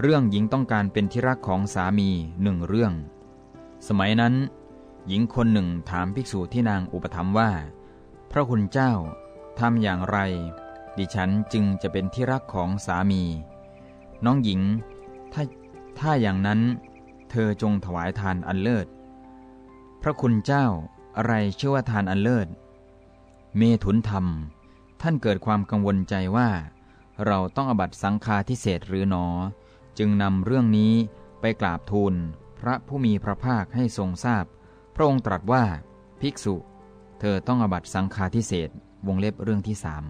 เรื่องหญิงต้องการเป็นที่รักของสามีหนึ่งเรื่อง สมัยนั้น หญิงคนหนึ่งถามภิกษุที่นางอุปถัมภ์ว่า พระคุณเจ้าทำอย่างไร ดิฉันจึงจะเป็นที่รักของสามี น้องหญิง ถ้าถ้าอย่างนั้น เธอจงถวายทานอันเลิศ พระคุณเจ้าอะไรเชื่อว่าทานอันเลิศ เมถุนธรรม ท่านเกิดความกังวลใจว่า เราต้องอบัตสังฆาทิเศษหรือหนอ จึงนำเรื่องนี้ไปกราบทูลพระผู้มีพระภาคให้ทรงทราบพระองค์ตรัสว่าภิกษุ เธอต้องอบัตสังฆาทิเศษวงเล็บเรื่องที่สาม